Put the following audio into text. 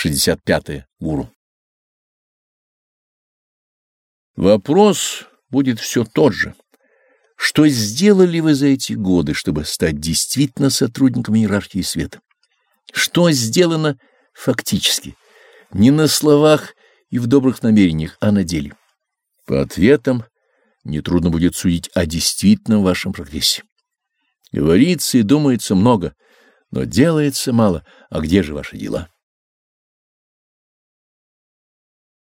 65. -е. Гуру. Вопрос будет все тот же. Что сделали вы за эти годы, чтобы стать действительно сотрудником иерархии света? Что сделано фактически? Не на словах и в добрых намерениях, а на деле. По ответам нетрудно будет судить о действительном вашем прогрессе. Говорится и думается много, но делается мало. А где же ваши дела?